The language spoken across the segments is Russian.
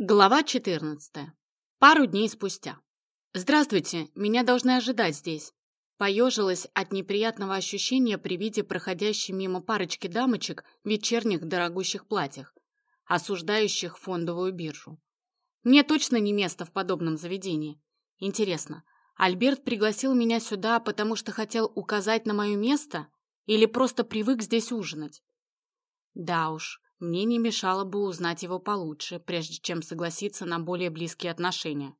Глава 14. Пару дней спустя. «Здравствуйте, меня должны ожидать здесь». Поежилась от неприятного ощущения при виде проходящей мимо парочки дамочек в вечерних дорогущих платьях, осуждающих фондовую биржу. Мне точно не место в подобном заведении. Интересно, Альберт пригласил меня сюда, потому что хотел указать на мое место или просто привык здесь ужинать? Да уж, мне не мешало бы узнать его получше, прежде чем согласиться на более близкие отношения.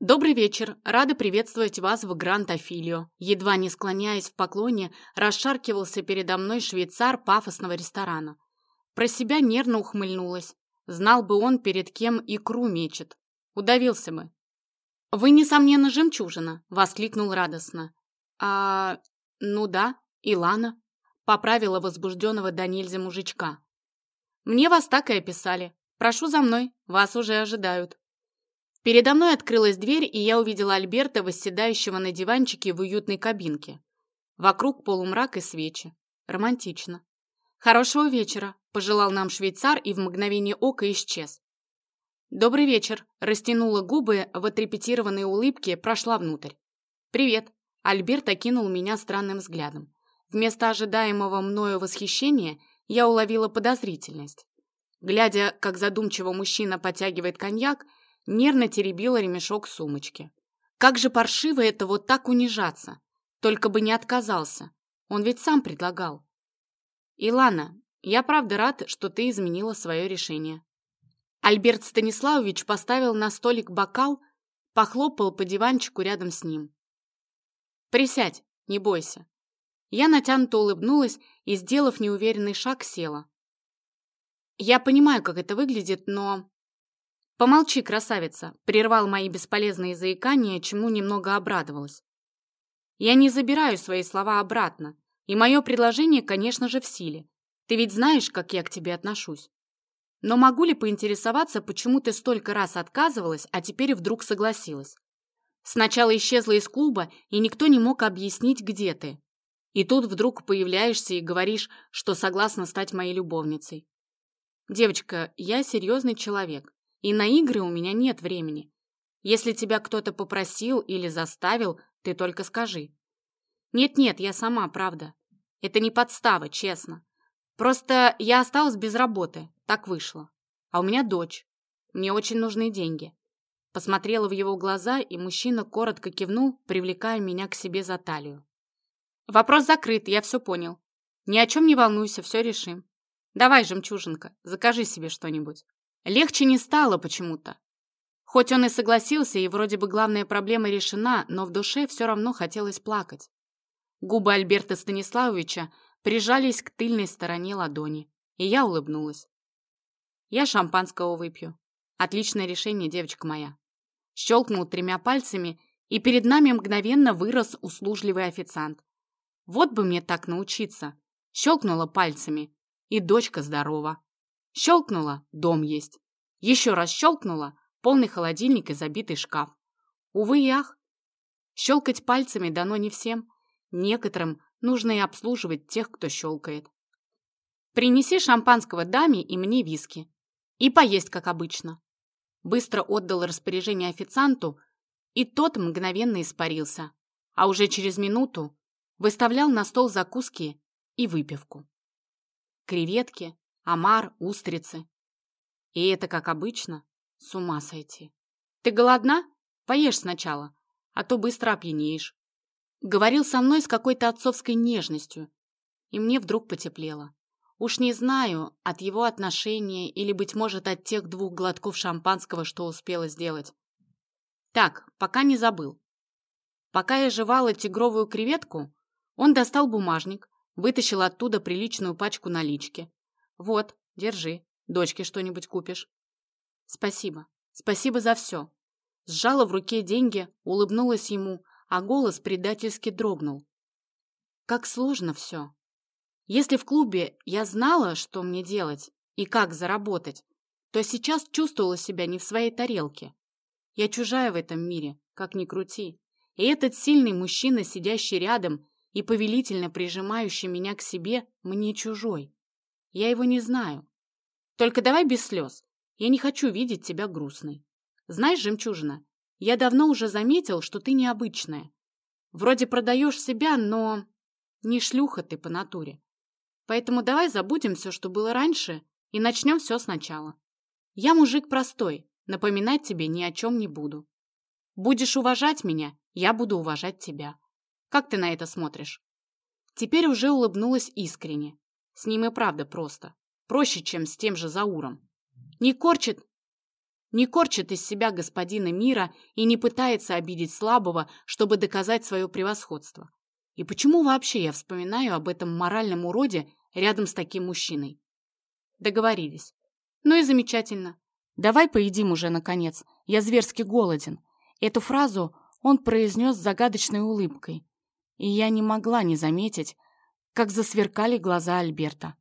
«Добрый вечер! Рада приветствовать вас в Гранд-Афилио!» Едва не склоняясь в поклоне, расшаркивался передо мной швейцар пафосного ресторана. Про себя нервно ухмыльнулась. Знал бы он, перед кем икру мечет. Удавился бы. «Вы, несомненно, жемчужина!» — воскликнул радостно. «А... ну да, Илана!» — поправила возбужденного до нельзя мужичка. Мне вас так и описали. Прошу за мной, вас уже ожидают. Передо мной открылась дверь, и я увидела Альберта, восседающего на диванчике в уютной кабинке. Вокруг полумрак и свечи. Романтично. «Хорошего вечера», – пожелал нам швейцар и в мгновение ока исчез. «Добрый вечер», – растянула губы в отрепетированной улыбке, прошла внутрь. «Привет», – Альберт окинул меня странным взглядом. Вместо ожидаемого мною восхищения – я уловила подозрительность. Глядя, как задумчиво мужчина потягивает коньяк, нервно теребила ремешок сумочки. Как же паршиво это вот так унижаться. Только бы не отказался. Он ведь сам предлагал. Илана, я правда рад, что ты изменила свое решение. Альберт Станиславович поставил на столик бокал, похлопал по диванчику рядом с ним. Присядь, не бойся. Я натянуто улыбнулась и, сделав неуверенный шаг, села. «Я понимаю, как это выглядит, но...» «Помолчи, красавица!» — прервал мои бесполезные заикания, чему немного обрадовалась. «Я не забираю свои слова обратно, и мое предложение, конечно же, в силе. Ты ведь знаешь, как я к тебе отношусь. Но могу ли поинтересоваться, почему ты столько раз отказывалась, а теперь вдруг согласилась? Сначала исчезла из клуба, и никто не мог объяснить, где ты. И тут вдруг появляешься и говоришь, что согласна стать моей любовницей. Девочка, я серьезный человек, и на игры у меня нет времени. Если тебя кто-то попросил или заставил, ты только скажи. Нет-нет, я сама, правда. Это не подстава, честно. Просто я осталась без работы, так вышло. А у меня дочь. Мне очень нужны деньги. Посмотрела в его глаза, и мужчина коротко кивнул, привлекая меня к себе за талию. Вопрос закрыт, я все понял. Ни о чем не волнуйся, все решим. Давай, жемчужинка, закажи себе что-нибудь. Легче не стало почему-то. Хоть он и согласился, и вроде бы главная проблема решена, но в душе все равно хотелось плакать. Губы Альберта Станиславовича прижались к тыльной стороне ладони, и я улыбнулась. Я шампанского выпью. Отличное решение, девочка моя. Щелкнул тремя пальцами, и перед нами мгновенно вырос услужливый официант. Вот бы мне так научиться. Щелкнула пальцами, и дочка здорова. Щелкнула, дом есть. Еще раз щелкнула, полный холодильник и забитый шкаф. Увы и ах. Щелкать пальцами дано не всем. Некоторым нужно и обслуживать тех, кто щелкает. Принеси шампанского даме и мне виски. И поесть, как обычно. Быстро отдал распоряжение официанту, и тот мгновенно испарился. А уже через минуту выставлял на стол закуски и выпивку. Креветки, омар, устрицы. И это, как обычно, с ума сойти. Ты голодна? Поешь сначала, а то быстро опьянеешь. Говорил со мной с какой-то отцовской нежностью, и мне вдруг потеплело. Уж не знаю, от его отношения или, быть может, от тех двух глотков шампанского, что успела сделать. Так, пока не забыл. Пока я жевала тигровую креветку, он достал бумажник, вытащил оттуда приличную пачку налички. «Вот, держи, дочке что-нибудь купишь». «Спасибо, спасибо за все». Сжала в руке деньги, улыбнулась ему, а голос предательски дрогнул. Как сложно все. Если в клубе я знала, что мне делать и как заработать, то сейчас чувствовала себя не в своей тарелке. Я чужая в этом мире, как ни крути. И этот сильный мужчина, сидящий рядом и повелительно прижимающий меня к себе, мне чужой. Я его не знаю. Только давай без слез. Я не хочу видеть тебя грустной. Знаешь, жемчужина, я давно уже заметил, что ты необычная. Вроде продаешь себя, но не шлюха ты по натуре. Поэтому давай забудем все, что было раньше, и начнем все сначала. Я мужик простой, напоминать тебе ни о чем не буду. Будешь уважать меня, я буду уважать тебя. Как ты на это смотришь? Теперь уже улыбнулась искренне. С ним и правда просто. Проще, чем с тем же Зауром. Не корчит, не корчит из себя господина мира и не пытается обидеть слабого, чтобы доказать свое превосходство. И почему вообще я вспоминаю об этом моральном уроде рядом с таким мужчиной? Договорились. Ну и замечательно. Давай поедим уже, наконец. Я зверски голоден. Эту фразу он произнес с загадочной улыбкой. И я не могла не заметить, как засверкали глаза Альберта.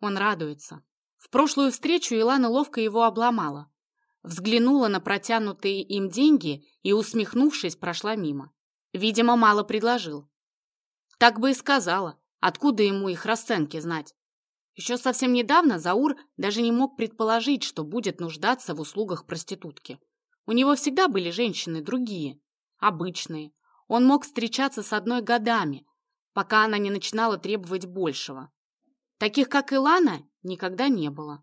Он радуется. В прошлую встречу Илана ловко его обломала. Взглянула на протянутые им деньги и, усмехнувшись, прошла мимо. Видимо, мало предложил. Так бы и сказала. Откуда ему их расценки знать? Еще совсем недавно Заур даже не мог предположить, что будет нуждаться в услугах проститутки. У него всегда были женщины другие, обычные. Он мог встречаться с одной годами, пока она не начинала требовать большего. Таких, как Илана, никогда не было.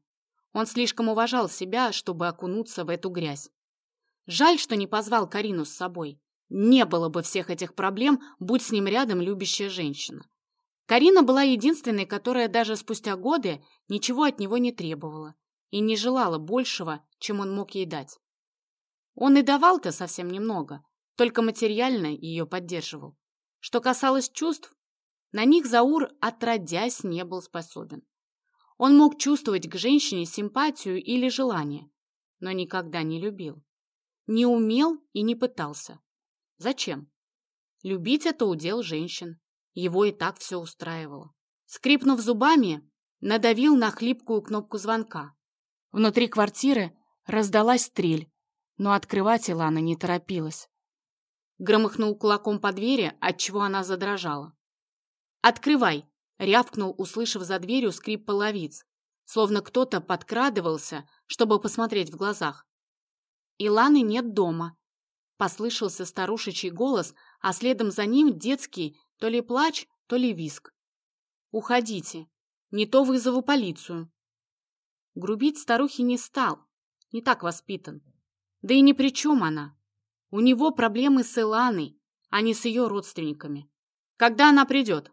Он слишком уважал себя, чтобы окунуться в эту грязь. Жаль, что не позвал Карину с собой. Не было бы всех этих проблем, будь с ним рядом любящая женщина. Карина была единственной, которая даже спустя годы ничего от него не требовала и не желала большего, чем он мог ей дать. Он и давал-то совсем немного, только материально ее поддерживал. Что касалось чувств, на них Заур отродясь не был способен. Он мог чувствовать к женщине симпатию или желание, но никогда не любил. Не умел и не пытался. Зачем? Любить это удел женщин. Его и так все устраивало. Скрипнув зубами, надавил на хлипкую кнопку звонка. Внутри квартиры раздалась стрель, но открывать Илана не торопилась. Громыхнул кулаком по двери, отчего она задрожала. «Открывай!» — рявкнул, услышав за дверью скрип половиц, словно кто-то подкрадывался, чтобы посмотреть в глазах. «Иланы нет дома», — послышался старушечий голос, а следом за ним детский то ли плач, то ли виск. «Уходите, не то вызову полицию». Грубить старухи не стал, не так воспитан. Да и ни при чем она. У него проблемы с Иланой, а не с ее родственниками. Когда она придет?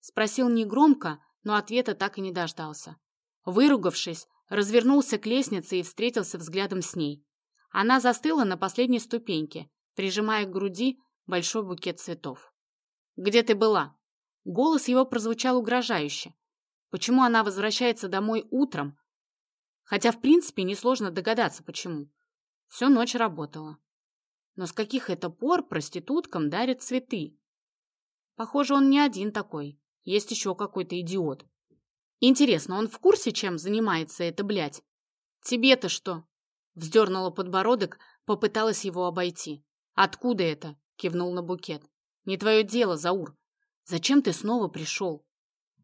Спросил негромко, но ответа так и не дождался. Выругавшись, развернулся к лестнице и встретился взглядом с ней. Она застыла на последней ступеньке, прижимая к груди большой букет цветов. «Где ты была?» Голос его прозвучал угрожающе. Почему она возвращается домой утром? Хотя, в принципе, несложно догадаться, почему. Всю ночь работала. Но с каких это пор проституткам дарят цветы? Похоже, он не один такой. Есть еще какой-то идиот. Интересно, он в курсе, чем занимается эта блядь? Тебе-то что? Вздернула подбородок, попыталась его обойти. Откуда это? Кивнул на букет. Не твое дело, Заур. Зачем ты снова пришел?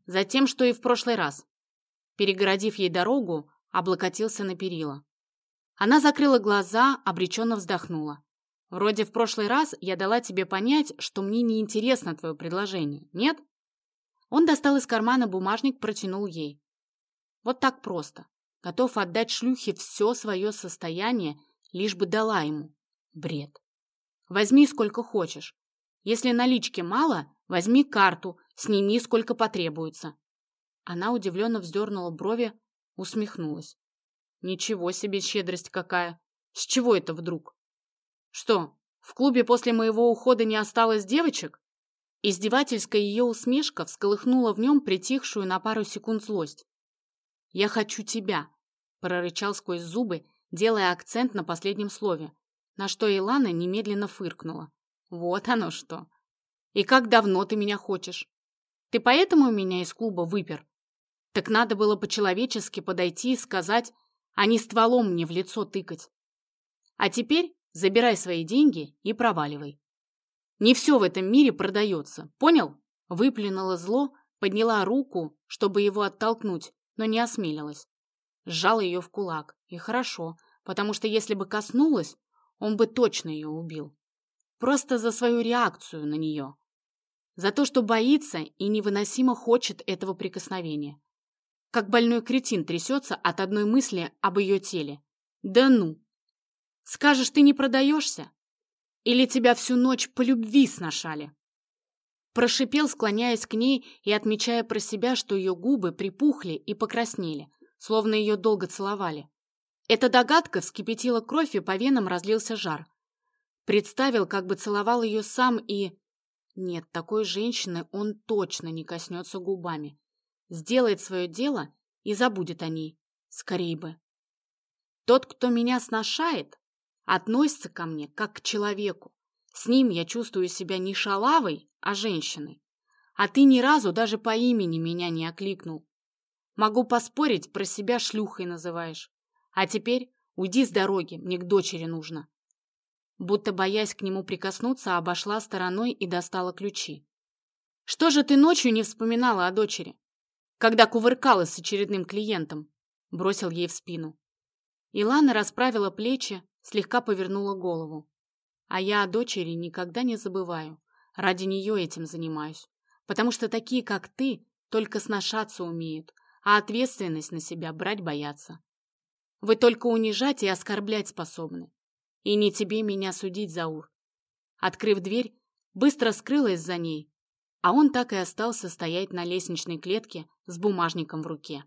Затем, что и в прошлый раз. Перегородив ей дорогу, облокотился на перила. Она закрыла глаза, обреченно вздохнула. Вроде в прошлый раз я дала тебе понять, что мне не интересно твое предложение, нет? Он достал из кармана бумажник, протянул ей. Вот так просто. Готов отдать шлюхе все свое состояние, лишь бы дала ему. Бред. Возьми сколько хочешь. Если налички мало, возьми карту, сними сколько потребуется. Она удивленно вздернула брови, усмехнулась. Ничего себе щедрость какая! С чего это вдруг? Что, в клубе после моего ухода не осталось девочек? Издевательская ее усмешка всколыхнула в нем притихшую на пару секунд злость. «Я хочу тебя», — прорычал сквозь зубы, делая акцент на последнем слове, на что Илана немедленно фыркнула. Вот оно что. И как давно ты меня хочешь? Ты поэтому меня из клуба выпер? Так надо было по-человечески подойти и сказать, а не стволом мне в лицо тыкать. А теперь забирай свои деньги и проваливай. Не все в этом мире продается, понял? Выплюнула зло, подняла руку, чтобы его оттолкнуть, но не осмелилась. Сжал ее в кулак, И хорошо, потому что если бы коснулась, он бы точно ее убил. Просто за свою реакцию на нее. За то, что боится и невыносимо хочет этого прикосновения. Как больной кретин трясется от одной мысли об ее теле. Да ну! Скажешь, ты не продаешься? Или тебя всю ночь по любви сношали? Прошипел, склоняясь к ней и отмечая про себя, что ее губы припухли и покраснели, словно ее долго целовали. Эта догадка вскипятила кровь, и по венам разлился жар. Представил, как бы целовал ее сам и... Нет, такой женщины он точно не коснется губами. Сделает свое дело и забудет о ней. Скорей бы. Тот, кто меня сношает, относится ко мне как к человеку. С ним я чувствую себя не шалавой, а женщиной. А ты ни разу даже по имени меня не окликнул. Могу поспорить, про себя шлюхой называешь. А теперь уйди с дороги, мне к дочери нужно. Будто боясь к нему прикоснуться, обошла стороной и достала ключи. Что же ты ночью не вспоминала о дочери? Когда кувыркалась с очередным клиентом? Бросил ей в спину. Илана расправила плечи, слегка повернула голову. А я о дочери никогда не забываю. Ради нее этим занимаюсь. Потому что такие, как ты, только сношаться умеют, а ответственность на себя брать боятся. Вы только унижать и оскорблять способны. И не тебе меня судить, Заур. Открыв дверь, быстро скрылась за ней, а он так и остался стоять на лестничной клетке с бумажником в руке.